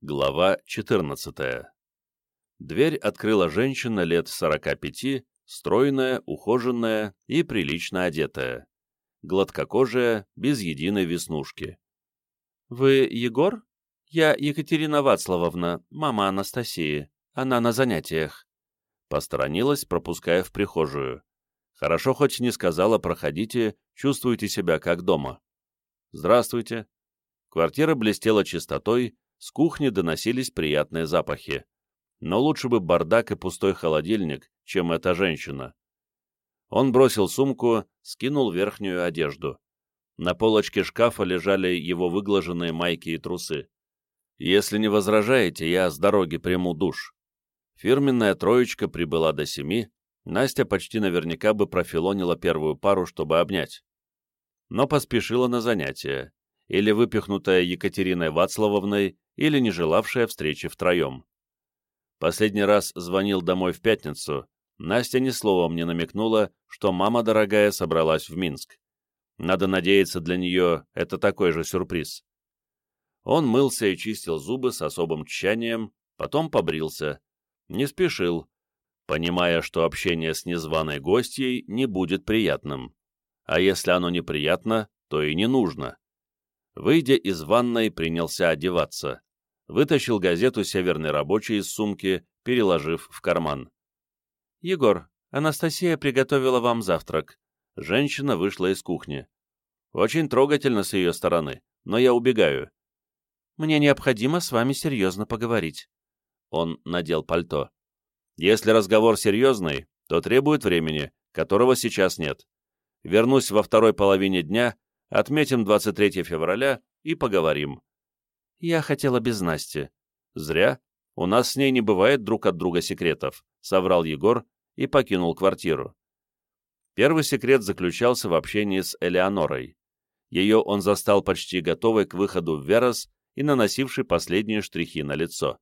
Глава 14. Дверь открыла женщина лет 45, стройная, ухоженная и прилично одетая. Гладкокожая, без единой веснушки. «Вы Егор? Я Екатерина Вацлавовна, мама Анастасии. Она на занятиях». Посторонилась, пропуская в прихожую. Хорошо хоть не сказала «проходите, чувствуйте себя как дома». «Здравствуйте». Квартира блестела чистотой, с кухни доносились приятные запахи. Но лучше бы бардак и пустой холодильник, чем эта женщина. Он бросил сумку, скинул верхнюю одежду. На полочке шкафа лежали его выглаженные майки и трусы. «Если не возражаете, я с дороги приму душ». Фирменная троечка прибыла до семи, Настя почти наверняка бы профилонила первую пару, чтобы обнять. Но поспешила на занятия, или выпихнутая Екатериной Вацлавовной, или не желавшая встречи втроем. Последний раз звонил домой в пятницу, Настя ни словом не намекнула, что мама дорогая собралась в Минск. Надо надеяться, для нее это такой же сюрприз. Он мылся и чистил зубы с особым тщанием, потом побрился. Не спешил, понимая, что общение с незваной гостьей не будет приятным. А если оно неприятно, то и не нужно. Выйдя из ванной, принялся одеваться вытащил газету «Северный рабочий» из сумки, переложив в карман. «Егор, Анастасия приготовила вам завтрак». Женщина вышла из кухни. «Очень трогательно с ее стороны, но я убегаю». «Мне необходимо с вами серьезно поговорить». Он надел пальто. «Если разговор серьезный, то требует времени, которого сейчас нет. Вернусь во второй половине дня, отметим 23 февраля и поговорим. «Я хотела без Насти». «Зря. У нас с ней не бывает друг от друга секретов», — соврал Егор и покинул квартиру. Первый секрет заключался в общении с Элеонорой. Ее он застал почти готовой к выходу в Верос и наносивший последние штрихи на лицо.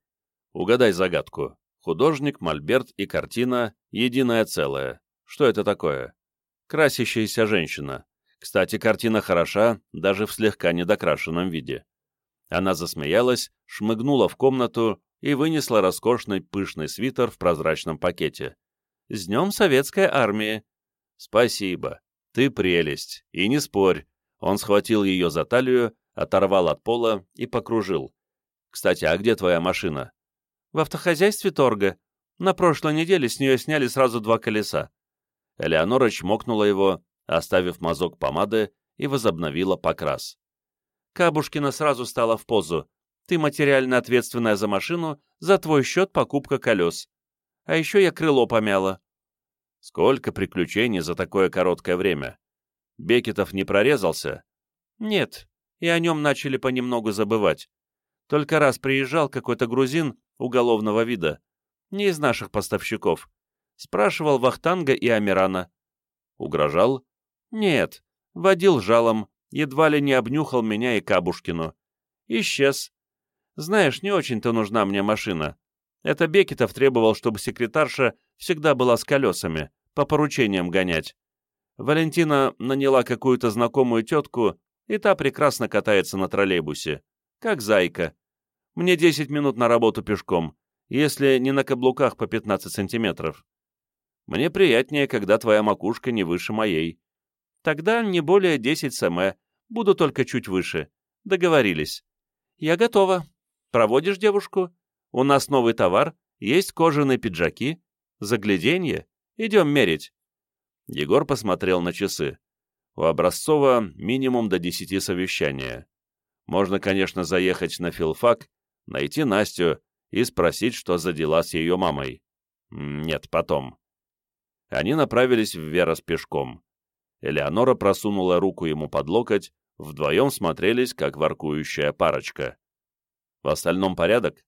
Угадай загадку. Художник, мольберт и картина — единое целое. Что это такое? Красящаяся женщина. Кстати, картина хороша, даже в слегка недокрашенном виде. Она засмеялась, шмыгнула в комнату и вынесла роскошный пышный свитер в прозрачном пакете. «С днем Советской Армии!» «Спасибо. Ты прелесть. И не спорь». Он схватил ее за талию, оторвал от пола и покружил. «Кстати, а где твоя машина?» «В автохозяйстве торга. На прошлой неделе с нее сняли сразу два колеса». Элеонора чмокнула его, оставив мазок помады, и возобновила покрас. Кабушкина сразу стала в позу. «Ты материально ответственная за машину, за твой счет покупка колес. А еще я крыло помяла». Сколько приключений за такое короткое время. Бекетов не прорезался? Нет, и о нем начали понемногу забывать. Только раз приезжал какой-то грузин уголовного вида, не из наших поставщиков. Спрашивал Вахтанга и Амирана. Угрожал? Нет, водил жалом, едва ли не обнюхал меня и Кабушкину. Исчез. Знаешь, не очень-то нужна мне машина. Это Бекетов требовал, чтобы секретарша всегда была с колесами, по поручениям гонять. Валентина наняла какую-то знакомую тетку, и та прекрасно катается на троллейбусе. Как зайка. Мне 10 минут на работу пешком, если не на каблуках по 15 сантиметров. Мне приятнее, когда твоя макушка не выше моей. Тогда не более 10 см, буду только чуть выше. Договорились. Я готова. Проводишь девушку? У нас новый товар, есть кожаные пиджаки. Загляденье. Идем мерить. Егор посмотрел на часы. У Образцова минимум до 10 совещания. Можно, конечно, заехать на филфак, найти Настю и спросить, что за дела с ее мамой. Нет, потом. Они направились в Верос пешком. Элеонора просунула руку ему под локоть, вдвоем смотрелись, как воркующая парочка. В остальном порядок?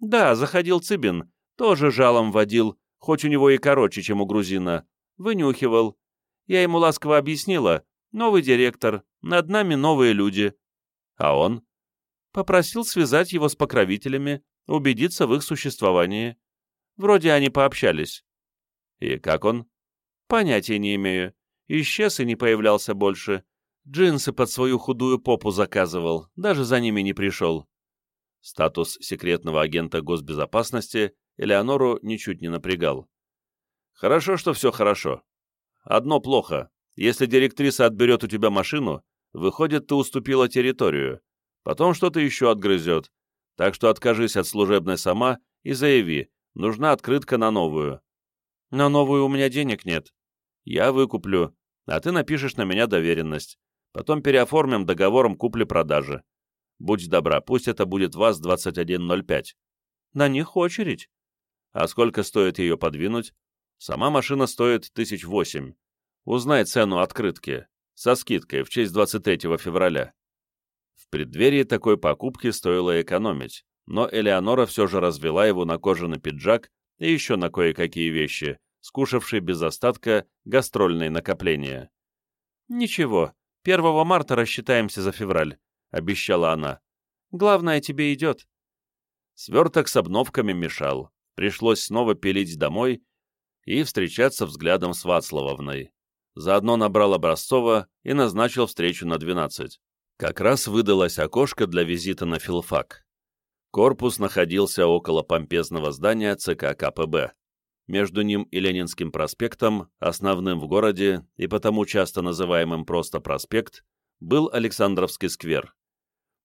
Да, заходил Цыбин, тоже жалом водил, хоть у него и короче, чем у грузина. Вынюхивал. Я ему ласково объяснила, новый директор, над нами новые люди. А он? Попросил связать его с покровителями, убедиться в их существовании. Вроде они пообщались. И как он? Понятия не имею. Исчез и не появлялся больше. Джинсы под свою худую попу заказывал, даже за ними не пришел. Статус секретного агента госбезопасности Элеонору ничуть не напрягал. «Хорошо, что все хорошо. Одно плохо. Если директриса отберет у тебя машину, выходит, ты уступила территорию. Потом что-то еще отгрызет. Так что откажись от служебной сама и заяви, нужна открытка на новую. На новую у меня денег нет. Я выкуплю, а ты напишешь на меня доверенность. Потом переоформим договором купли-продажи. Будь добра, пусть это будет ВАЗ-2105. На них очередь. А сколько стоит ее подвинуть? Сама машина стоит тысяч восемь. Узнай цену открытки. Со скидкой в честь 23 февраля. В преддверии такой покупки стоило экономить, но Элеонора все же развела его на кожаный пиджак и еще на кое-какие вещи, скушавшие без остатка гастрольные накопления. «Ничего, 1 марта рассчитаемся за февраль», — обещала она. «Главное, тебе идет». Сверток с обновками мешал. Пришлось снова пилить домой и встречаться взглядом с Вацлавовной. Заодно набрал Образцова и назначил встречу на 12. Как раз выдалось окошко для визита на филфак. Корпус находился около помпезного здания ЦК КПБ. Между ним и Ленинским проспектом, основным в городе и потому часто называемым просто проспект, был Александровский сквер.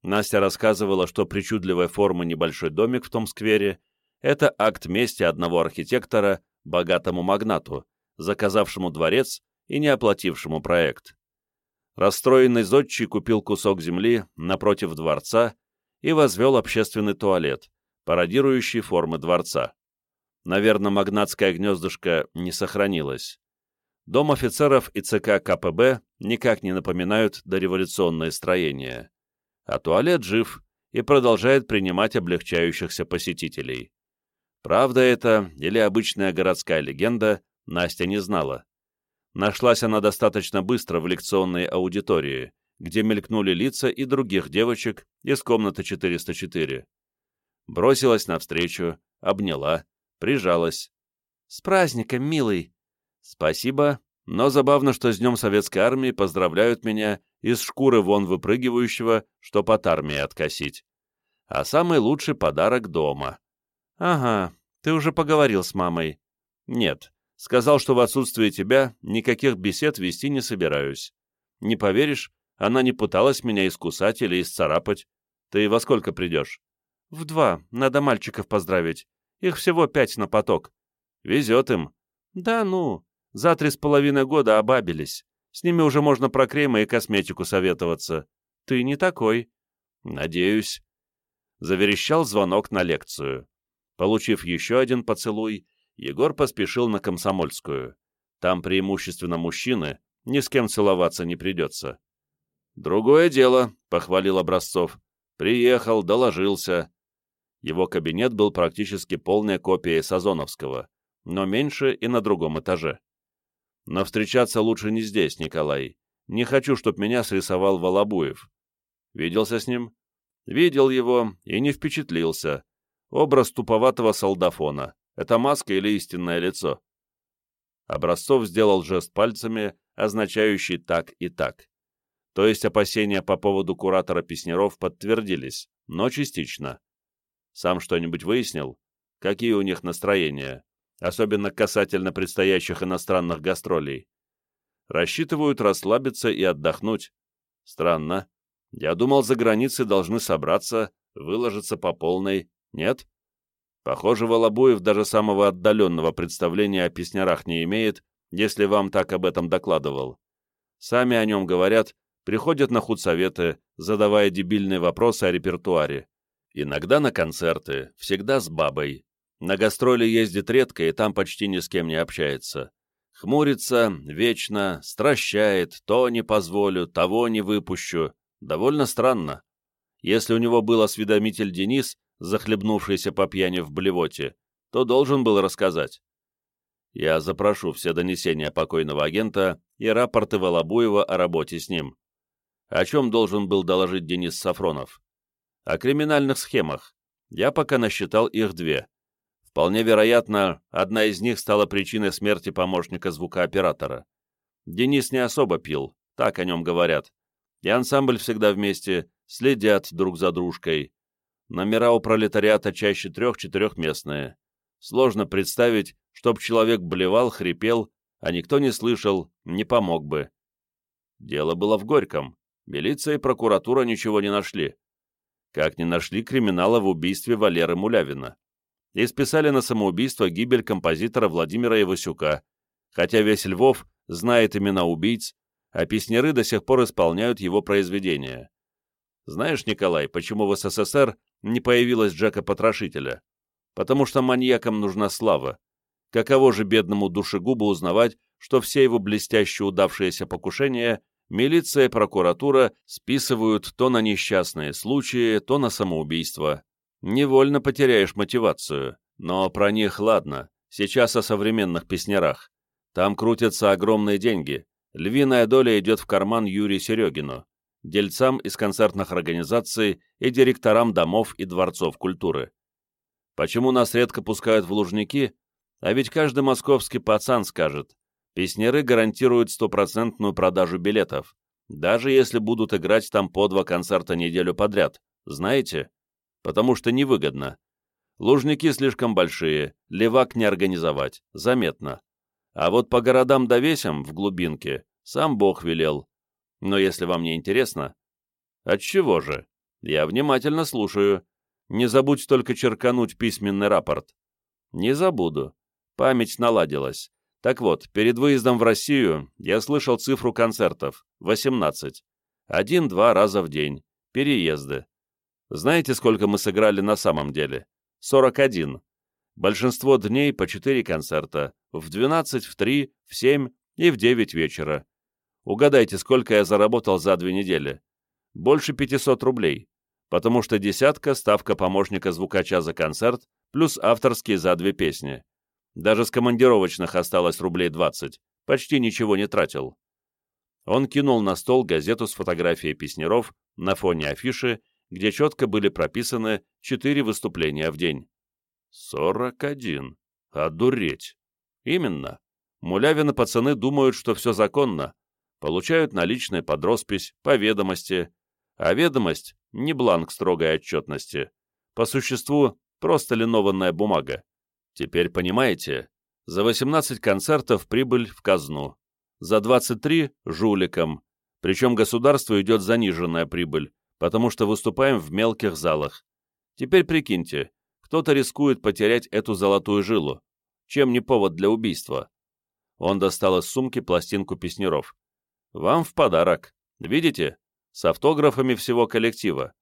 Настя рассказывала, что причудливой формы небольшой домик в том сквере – это акт мести одного архитектора богатому магнату, заказавшему дворец и не оплатившему проект. Расстроенный зодчий купил кусок земли напротив дворца и возвел общественный туалет, пародирующий формы дворца. Наверное, магнатское гнездышко не сохранилось. Дом офицеров и ЦК КПБ никак не напоминают дореволюционное строение. А туалет жив и продолжает принимать облегчающихся посетителей. Правда это или обычная городская легенда, Настя не знала. Нашлась она достаточно быстро в лекционной аудитории, где мелькнули лица и других девочек из комнаты 404. Бросилась навстречу, обняла, прижалась. «С праздником, милый!» «Спасибо, но забавно, что с Днем Советской Армии поздравляют меня из шкуры вон выпрыгивающего, чтоб от армии откосить. А самый лучший подарок дома». «Ага, ты уже поговорил с мамой». «Нет, сказал, что в отсутствие тебя никаких бесед вести не собираюсь. Не поверишь, она не пыталась меня искусать или исцарапать. Ты во сколько придешь?» «В два. Надо мальчиков поздравить. Их всего пять на поток. Везет им». «Да ну. За три с половиной года обабились. С ними уже можно про кремы и косметику советоваться. Ты не такой. Надеюсь. Заверещал звонок на лекцию. Получив еще один поцелуй, Егор поспешил на Комсомольскую. Там преимущественно мужчины, ни с кем целоваться не придется. «Другое дело», — похвалил Образцов. «Приехал, доложился». Его кабинет был практически полной копией Сазоновского, но меньше и на другом этаже. Но встречаться лучше не здесь, Николай. Не хочу, чтоб меня срисовал Волобуев. Виделся с ним? Видел его и не впечатлился. Образ туповатого солдафона. Это маска или истинное лицо? Образцов сделал жест пальцами, означающий так и так. То есть опасения по поводу куратора Песнеров подтвердились, но частично. Сам что-нибудь выяснил? Какие у них настроения? особенно касательно предстоящих иностранных гастролей. Рассчитывают расслабиться и отдохнуть. Странно. Я думал, за границей должны собраться, выложиться по полной. Нет? Похоже, Волобуев даже самого отдаленного представления о песнярах не имеет, если вам так об этом докладывал. Сами о нем говорят, приходят на худсоветы, задавая дебильные вопросы о репертуаре. Иногда на концерты, всегда с бабой, на гастроли ездит редко и там почти ни с кем не общается. Хмурится, вечно, стращает, то не позволю, того не выпущу. Довольно странно. Если у него был осведомитель Денис, захлебнувшийся по пьяни в блевоте, то должен был рассказать. Я запрошу все донесения покойного агента и рапорты Волобуева о работе с ним. О чем должен был доложить Денис Сафронов? О криминальных схемах. Я пока насчитал их две. Вполне вероятно, одна из них стала причиной смерти помощника звукооператора. Денис не особо пил, так о нем говорят. И ансамбль всегда вместе, следят друг за дружкой. Номера у пролетариата чаще трех-четырехместные. Сложно представить, чтоб человек блевал, хрипел, а никто не слышал, не помог бы. Дело было в Горьком. Милиция и прокуратура ничего не нашли. Как не нашли криминала в убийстве Валеры Мулявина. И списали на самоубийство гибель композитора Владимира Ивасюка, хотя весь Львов знает имена убийц, а песняры до сих пор исполняют его произведения. Знаешь, Николай, почему в СССР не появилось Джека-потрошителя? Потому что маньякам нужна слава. Каково же бедному душегубу узнавать, что все его блестяще удавшиеся покушения милиция и прокуратура списывают то на несчастные случаи, то на самоубийство. Невольно потеряешь мотивацию. Но про них ладно. Сейчас о современных песнярах. Там крутятся огромные деньги. Львиная доля идет в карман Юрию Серегину, дельцам из концертных организаций и директорам домов и дворцов культуры. Почему нас редко пускают в Лужники? А ведь каждый московский пацан скажет, песняры гарантируют стопроцентную продажу билетов, даже если будут играть там по два концерта неделю подряд. Знаете? Потому что невыгодно. Лужники слишком большие, левак не организовать, заметно. А вот по городам да весям, в глубинке, сам Бог велел. Но если вам не интересно... Отчего же? Я внимательно слушаю. Не забудь только черкануть письменный рапорт. Не забуду. Память наладилась. Так вот, перед выездом в Россию я слышал цифру концертов — 18. Один-два раза в день. Переезды. Знаете, сколько мы сыграли на самом деле? 41. Большинство дней по 4 концерта. В 12, в 3, в 7 и в 9 вечера. Угадайте, сколько я заработал за две недели? Больше 500 рублей. Потому что десятка — ставка помощника звукача за концерт, плюс авторские за две песни. Даже с командировочных осталось рублей 20. Почти ничего не тратил. Он кинул на стол газету с фотографией песнеров на фоне афиши, где четко были прописаны четыре выступления в день. «Сорок один. Одуреть!» «Именно. Мулявины пацаны думают, что все законно. Получают наличные под роспись, по ведомости. А ведомость — не бланк строгой отчетности. По существу, просто линованная бумага. Теперь понимаете? За 18 концертов прибыль в казну. За 23 — жуликам. Причем государству идет заниженная прибыль, потому что выступаем в мелких залах. Теперь прикиньте, кто-то рискует потерять эту золотую жилу. Чем не повод для убийства? Он достал из сумки пластинку песнеров. «Вам в подарок. Видите? С автографами всего коллектива.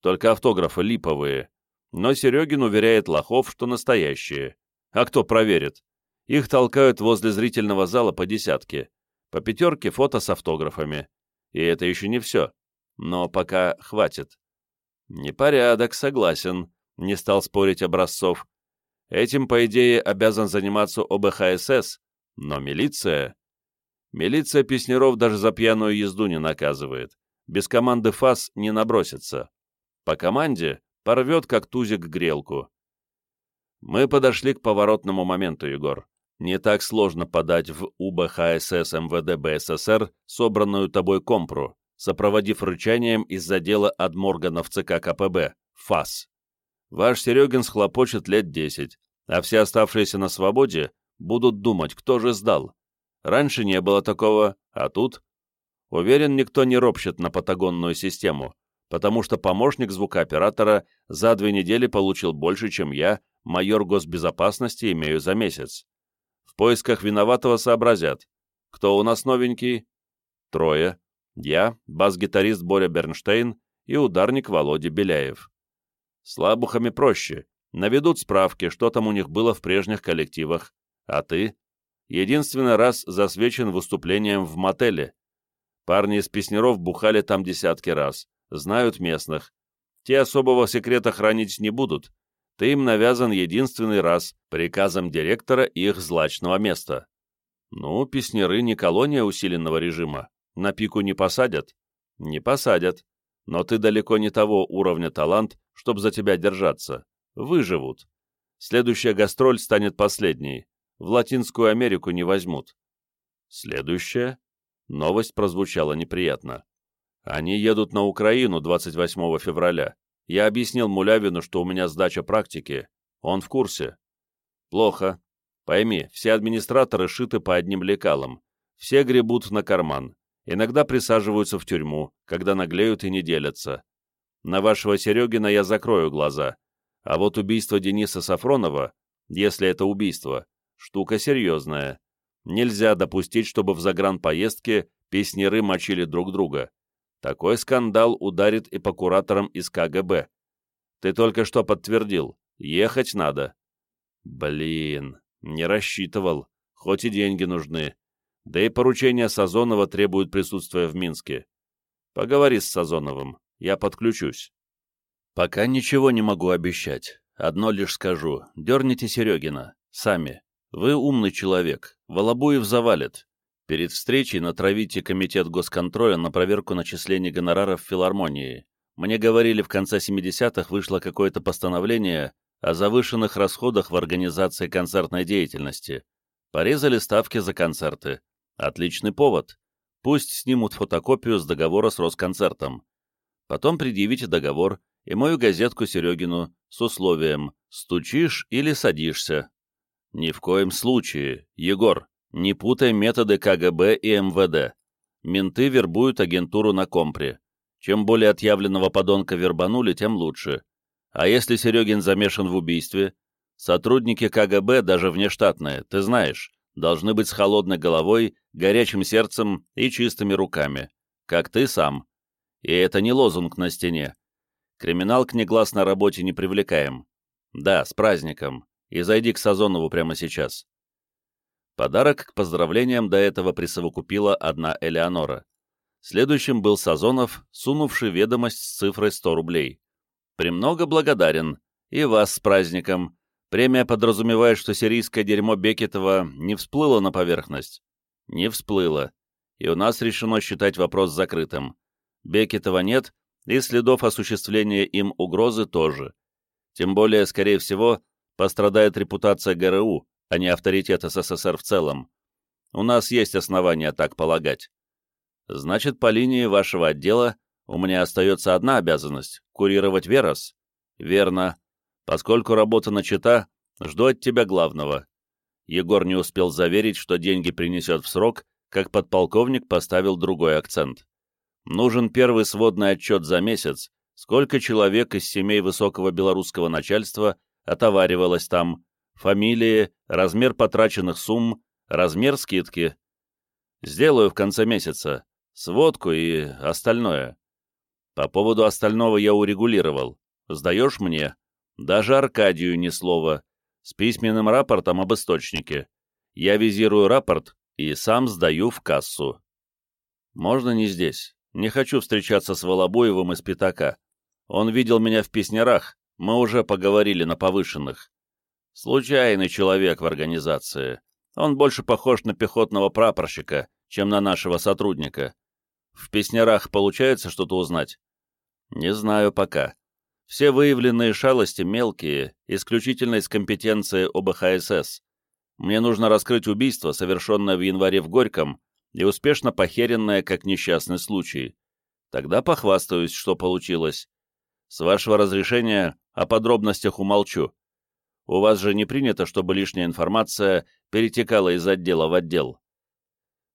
Только автографы липовые. Но Серегин уверяет лохов, что настоящие. А кто проверит? Их толкают возле зрительного зала по десятке. По пятерке фото с автографами. И это еще не все. Но пока хватит. Непорядок, согласен не стал спорить Образцов. Этим, по идее, обязан заниматься ОБХСС, но милиция... Милиция Песнеров даже за пьяную езду не наказывает. Без команды ФАС не набросится. По команде порвет, как тузик, грелку. Мы подошли к поворотному моменту, Егор. Не так сложно подать в УБХСС МВД БССР собранную тобой компру, сопроводив рычанием из-за дела адморганов ЦК КПБ, ФАС. Ваш Серегин схлопочет лет десять, а все оставшиеся на свободе будут думать, кто же сдал. Раньше не было такого, а тут... Уверен, никто не ропщет на патагонную систему, потому что помощник звукооператора за две недели получил больше, чем я, майор госбезопасности, имею за месяц. В поисках виноватого сообразят. Кто у нас новенький? Трое. Я, бас-гитарист Боря Бернштейн и ударник Володя Беляев. Слабухами проще. Наведут справки, что там у них было в прежних коллективах. А ты? Единственный раз засвечен выступлением в мотеле. Парни из Песнеров бухали там десятки раз. Знают местных. Те особого секрета хранить не будут. Ты им навязан единственный раз приказом директора их злачного места. Ну, песнеры не колония усиленного режима. На пику не посадят? Не посадят. Но ты далеко не того уровня талант, чтобы за тебя держаться. Выживут. Следующая гастроль станет последней. В Латинскую Америку не возьмут. Следующая? Новость прозвучала неприятно. Они едут на Украину 28 февраля. Я объяснил Мулявину, что у меня сдача практики. Он в курсе. Плохо. Пойми, все администраторы шиты по одним лекалам. Все гребут на карман. Иногда присаживаются в тюрьму, когда наглеют и не делятся. На вашего Серегина я закрою глаза. А вот убийство Дениса Сафронова, если это убийство, штука серьезная. Нельзя допустить, чтобы в загранпоездке песнеры мочили друг друга. Такой скандал ударит и по кураторам из КГБ. Ты только что подтвердил. Ехать надо. Блин, не рассчитывал. Хоть и деньги нужны. Да и поручение Сазонова требует присутствия в Минске. Поговори с Сазоновым. Я подключусь. Пока ничего не могу обещать. Одно лишь скажу. Дерните Серегина. Сами. Вы умный человек. Волобуев завалит. Перед встречей натравите комитет госконтроля на проверку начислений гонораров в филармонии. Мне говорили, в конце 70-х вышло какое-то постановление о завышенных расходах в организации концертной деятельности. Порезали ставки за концерты. Отличный повод. Пусть снимут фотокопию с договора с Росконцертом. Потом предъявите договор и мою газетку Серегину с условием «стучишь или садишься». Ни в коем случае, Егор, не путай методы КГБ и МВД. Менты вербуют агентуру на компре. Чем более отъявленного подонка вербанули, тем лучше. А если Серегин замешан в убийстве? Сотрудники КГБ, даже внештатные, ты знаешь, должны быть с холодной головой, горячим сердцем и чистыми руками. Как ты сам. И это не лозунг на стене. Криминал к негласной работе не привлекаем. Да, с праздником. И зайди к Сазонову прямо сейчас. Подарок к поздравлениям до этого присовокупила одна Элеонора. Следующим был Сазонов, сунувший ведомость с цифрой 100 рублей. «Премного благодарен. И вас с праздником. Премия подразумевает, что сирийское дерьмо Бекетова не всплыло на поверхность?» «Не всплыло. И у нас решено считать вопрос закрытым. Бекетова нет, и следов осуществления им угрозы тоже. Тем более, скорее всего, пострадает репутация ГРУ, а не авторитет СССР в целом. У нас есть основания так полагать. Значит, по линии вашего отдела у меня остается одна обязанность — курировать Верос? Верно. Поскольку работа начата, жду от тебя главного. Егор не успел заверить, что деньги принесет в срок, как подполковник поставил другой акцент. Нужен первый сводный отчет за месяц, сколько человек из семей высокого белорусского начальства отоваривалось там, фамилии, размер потраченных сумм, размер скидки. Сделаю в конце месяца. Сводку и остальное. По поводу остального я урегулировал. Сдаешь мне? Даже Аркадию ни слова. С письменным рапортом об источнике. Я визирую рапорт и сам сдаю в кассу. Можно не здесь. Не хочу встречаться с Волобоевым из Пятака. Он видел меня в песнярах, мы уже поговорили на повышенных. Случайный человек в организации. Он больше похож на пехотного прапорщика, чем на нашего сотрудника. В песнярах получается что-то узнать? Не знаю пока. Все выявленные шалости мелкие, исключительно из компетенции ОБХСС. Мне нужно раскрыть убийство, совершенное в январе в Горьком, и успешно похеренное, как несчастный случай. Тогда похвастаюсь, что получилось. С вашего разрешения о подробностях умолчу. У вас же не принято, чтобы лишняя информация перетекала из отдела в отдел.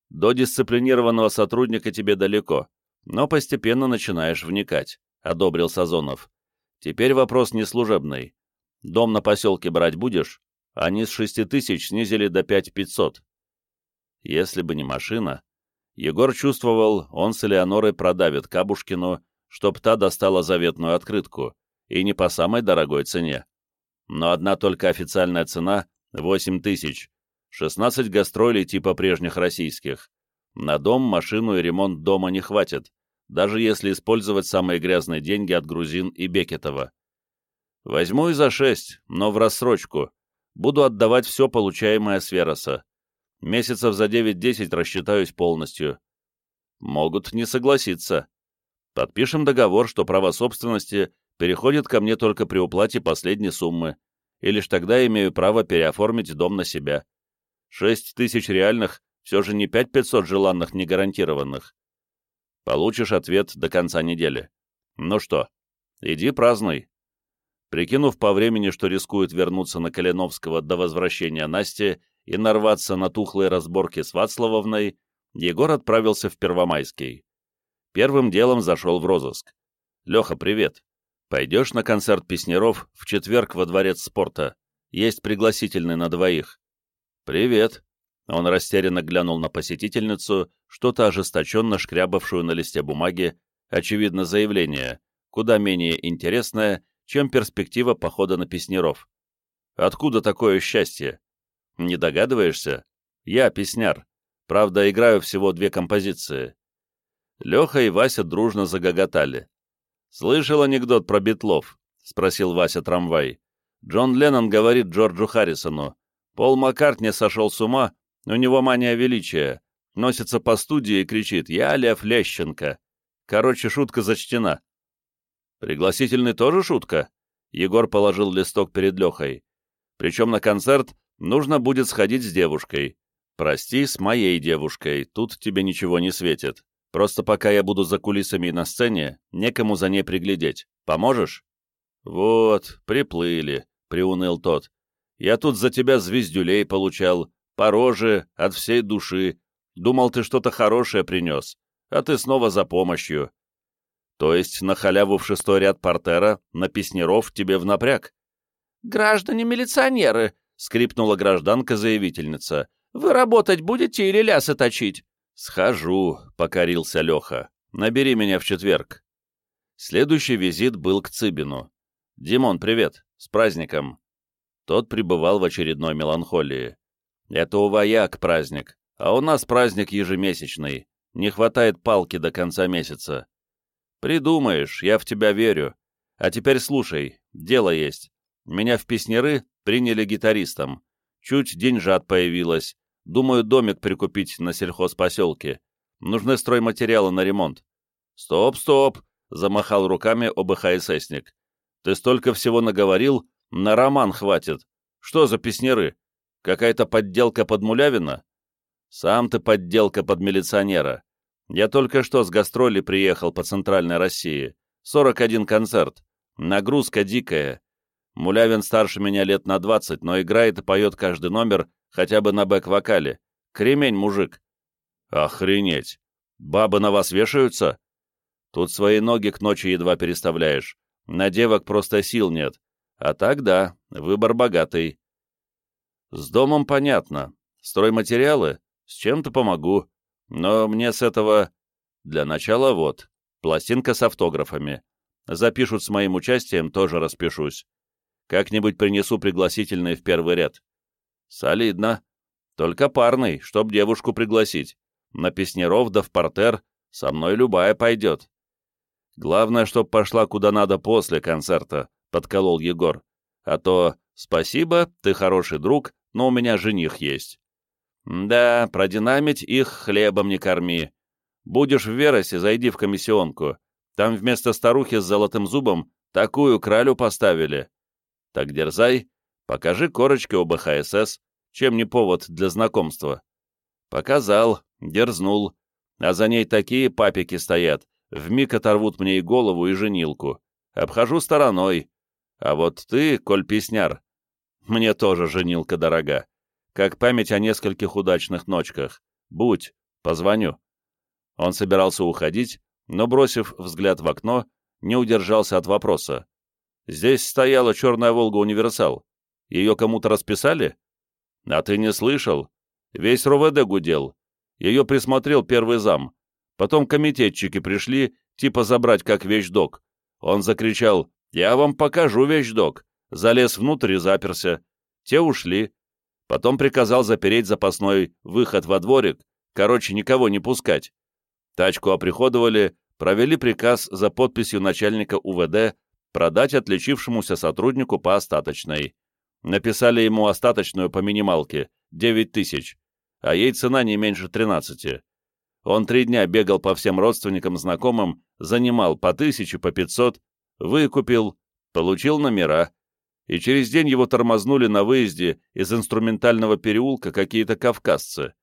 До дисциплинированного сотрудника тебе далеко, но постепенно начинаешь вникать», — одобрил Сазонов. «Теперь вопрос не служебный. Дом на поселке брать будешь? Они с шести тысяч снизили до пять пятьсот». Если бы не машина, Егор чувствовал, он с Элеонорой продавит Кабушкину, чтоб та достала заветную открытку, и не по самой дорогой цене но одна только официальная цена — 8 тысяч, 16 гастролей типа прежних российских. На дом, машину и ремонт дома не хватит, даже если использовать самые грязные деньги от грузин и Бекетова. Возьму и за 6, но в рассрочку. Буду отдавать все получаемое с Вероса. Месяцев за 9-10 рассчитаюсь полностью. Могут не согласиться. Подпишем договор, что право собственности переходит ко мне только при уплате последней суммы, и лишь тогда имею право переоформить дом на себя. Шесть тысяч реальных, все же не пять пятьсот желанных негарантированных. Получишь ответ до конца недели. Ну что, Иди празднуй. Прикинув по времени, что рискует вернуться на Калиновского до возвращения Насти и нарваться на тухлые разборки с Вацлавовной, Егор отправился в Первомайский. Первым делом зашел в розыск. «Леха, привет. Пойдешь на концерт песнеров в четверг во дворец спорта? Есть пригласительный на двоих». «Привет». Он растерянно глянул на посетительницу, что-то ожесточенно шкрябавшую на листе бумаги, очевидно, заявление, куда менее интересное, чем перспектива похода на песнеров. Откуда такое счастье? Не догадываешься? Я песняр. Правда, играю всего две композиции. Леха и Вася дружно загоготали. «Слышал анекдот про Битлов?» — спросил Вася трамвай. Джон Леннон говорит Джорджу Харрисону. Пол Маккартни сошел с ума, у него мания величия. Носится по студии и кричит «Я Лев Лещенко». Короче, шутка зачтена. Пригласительный тоже шутка? Егор положил листок перед Лехой. Причем на концерт нужно будет сходить с девушкой. Прости, с моей девушкой, тут тебе ничего не светит. Просто пока я буду за кулисами и на сцене, некому за ней приглядеть. Поможешь? Вот, приплыли, приуныл тот. Я тут за тебя звездюлей получал, по роже, от всей души. Думал, ты что-то хорошее принес, а ты снова за помощью. То есть на халяву в шестой ряд портера, на песнеров тебе в напряг? «Граждане-милиционеры!» — скрипнула гражданка-заявительница. «Вы работать будете или лясы точить?» «Схожу», — покорился Леха. «Набери меня в четверг». Следующий визит был к Цыбину. «Димон, привет! С праздником!» Тот пребывал в очередной меланхолии. «Это у вояк праздник, а у нас праздник ежемесячный. Не хватает палки до конца месяца. Придумаешь, я в тебя верю. А теперь слушай, дело есть. Меня в песнеры приняли гитаристом. Чуть деньжат появилось. Думаю, домик прикупить на сельхозпоселке. Нужны стройматериалы на ремонт. Стоп, стоп, замахал руками ОБХССник. Ты столько всего наговорил, на роман хватит. Что за песнеры? Какая-то подделка под Мулявина? Сам ты подделка под милиционера. Я только что с гастроли приехал по Центральной России. 41 концерт. Нагрузка дикая. Мулявин старше меня лет на 20, но играет и поет каждый номер хотя бы на бэк-вокале. Кремень, мужик. Охренеть. Бабы на вас вешаются? Тут свои ноги к ночи едва переставляешь. На девок просто сил нет. А так да, выбор богатый. С домом понятно. Стройматериалы? С чем-то помогу. Но мне с этого... Для начала вот, пластинка с автографами. Запишут с моим участием, тоже распишусь. Как-нибудь принесу пригласительные в первый ряд. Солидно. Только парный, чтоб девушку пригласить. На песнеров да в портер со мной любая пойдет. Главное, чтоб пошла куда надо после концерта, подколол Егор. А то спасибо, ты хороший друг, но у меня жених есть. Да, продинамить их хлебом не корми. Будешь в Веросе, зайди в комиссионку. Там вместо старухи с золотым зубом такую кралю поставили. Так дерзай, покажи корочки ОБХСС, чем не повод для знакомства. Показал, дерзнул, а за ней такие папики стоят, вмиг оторвут мне и голову, и женилку. Обхожу стороной. А вот ты, коль песняр, мне тоже женилка дорога как память о нескольких удачных ночках. Будь, позвоню». Он собирался уходить, но, бросив взгляд в окно, не удержался от вопроса. «Здесь стояла черная «Волга Универсал. Ее кому-то расписали?» «А ты не слышал? Весь РОВД гудел. Ее присмотрел первый зам. Потом комитетчики пришли, типа забрать как вещдок. Он закричал «Я вам покажу вещдок!» Залез внутрь и заперся. Те ушли. Потом приказал запереть запасной выход во дворик, короче, никого не пускать. Тачку оприходовали, провели приказ за подписью начальника УВД продать отличившемуся сотруднику по остаточной. Написали ему остаточную по минималке, 9 тысяч, а ей цена не меньше 13. Он три дня бегал по всем родственникам, знакомым, занимал по тысяче, по 500, выкупил, получил номера, и через день его тормознули на выезде из инструментального переулка какие-то кавказцы.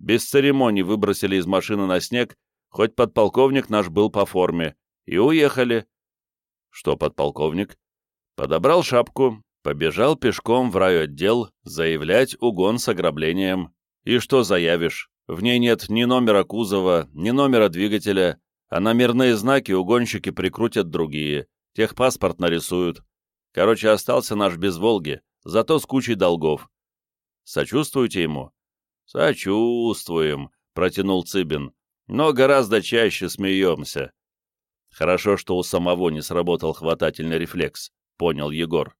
Без церемоний выбросили из машины на снег, хоть подполковник наш был по форме, и уехали. Что, подполковник? Подобрал шапку, побежал пешком в райотдел заявлять угон с ограблением. И что заявишь? В ней нет ни номера кузова, ни номера двигателя, а номерные знаки угонщики прикрутят другие, техпаспорт нарисуют. Короче, остался наш без «Волги», зато с кучей долгов. Сочувствуете ему? Сочувствуем, протянул Цыбин, но гораздо чаще смеемся. Хорошо, что у самого не сработал хватательный рефлекс, понял Егор.